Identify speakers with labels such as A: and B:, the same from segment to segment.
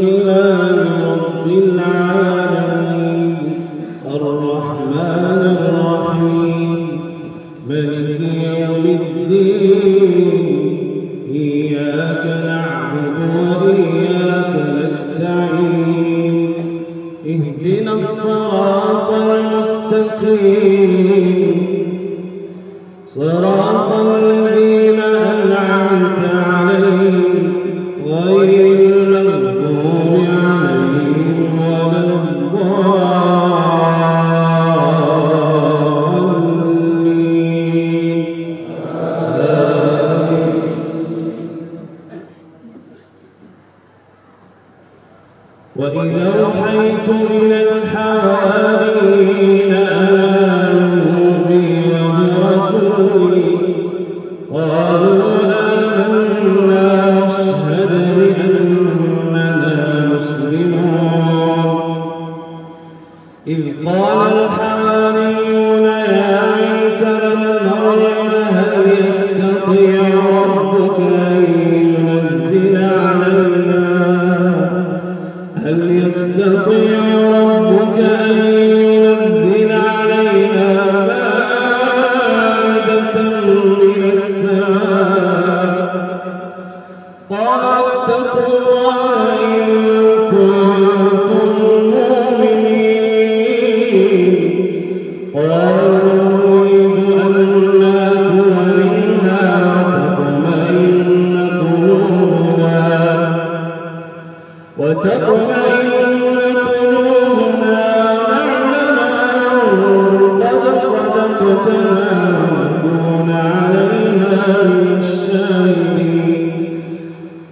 A: لله رب العالمين.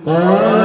A: Oh.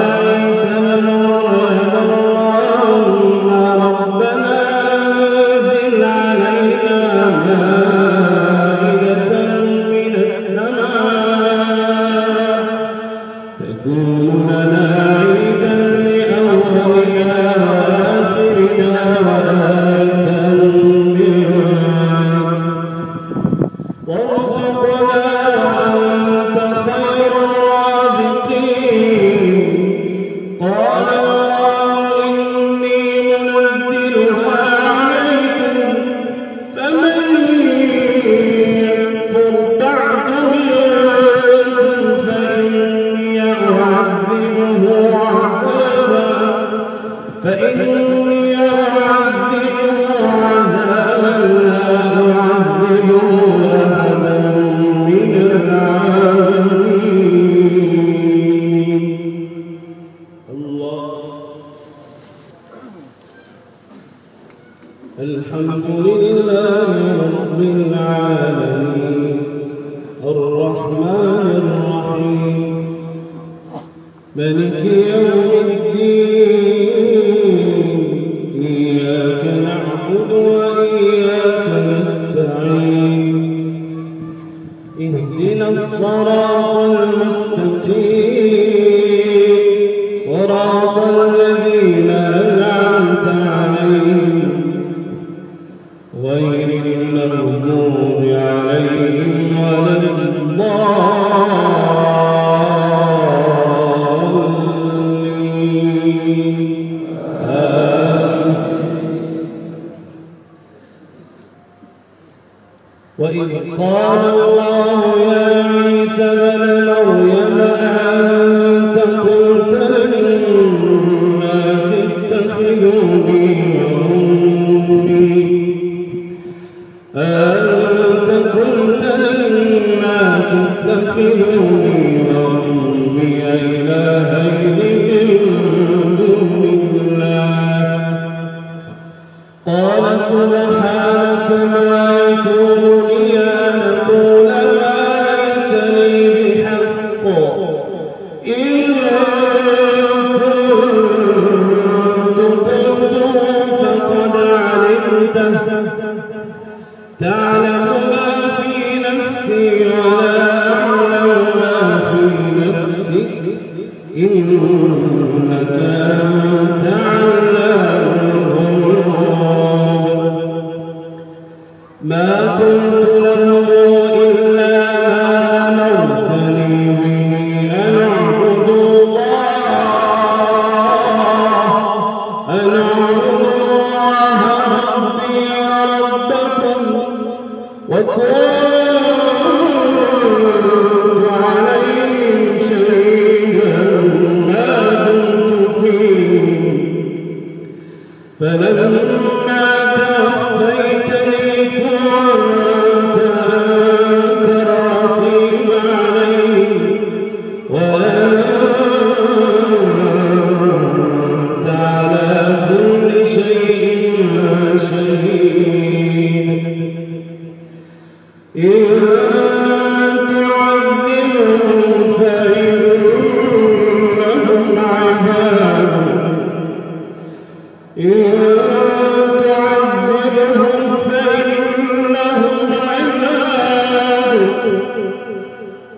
A: la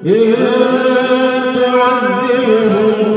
A: إن تعذبهم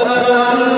A: Amen.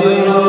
A: Yeah.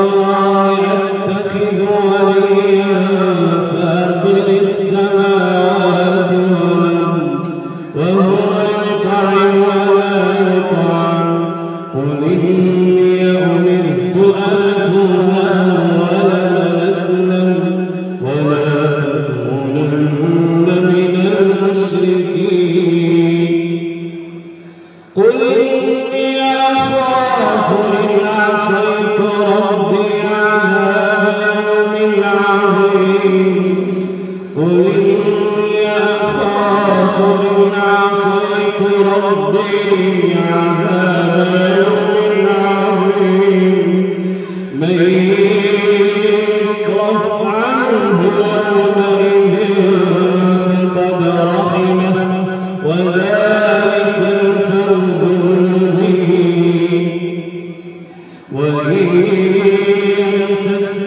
A: ويمسسك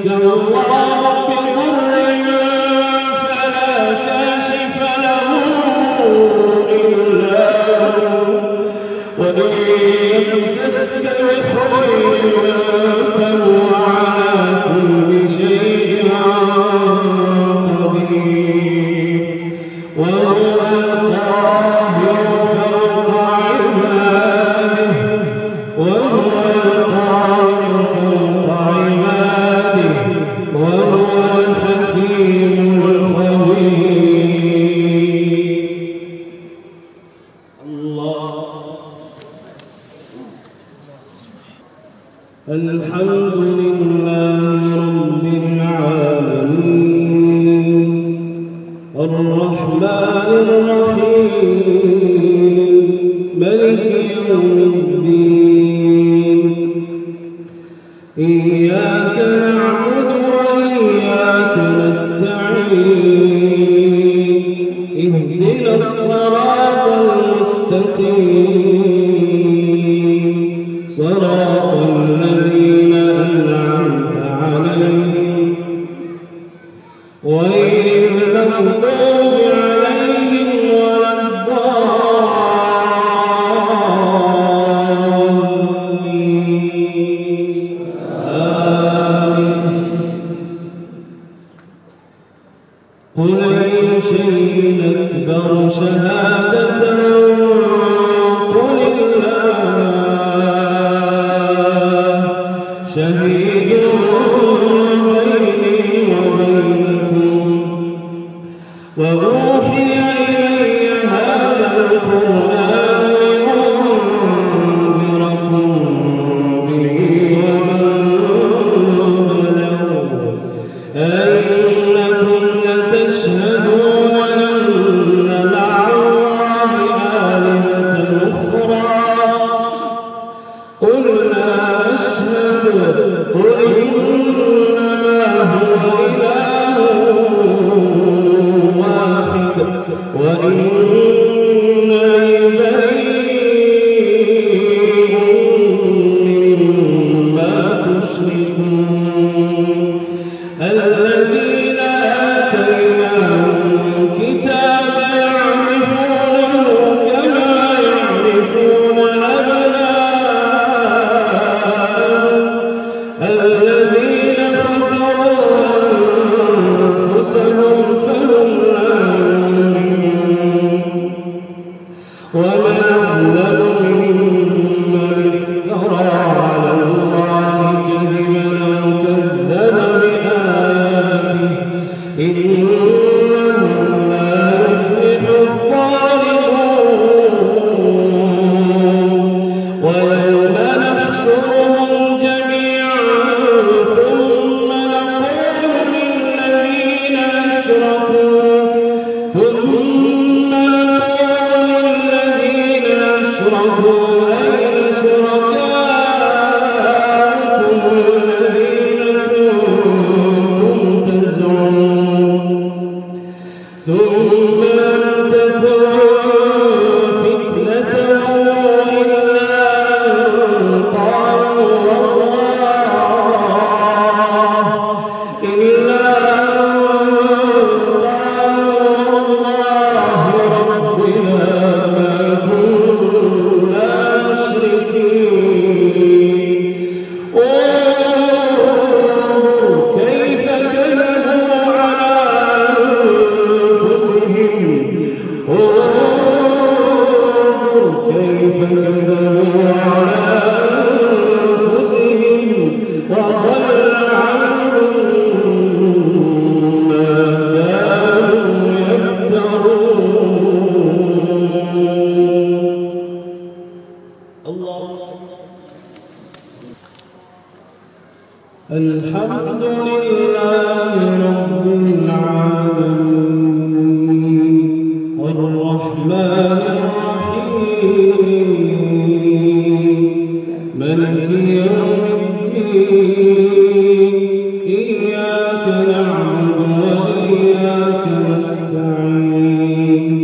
A: الله بضر فلا كاشف له إلا هو. وإن يمسسك بخير إياك مذلل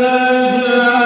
A: نجعل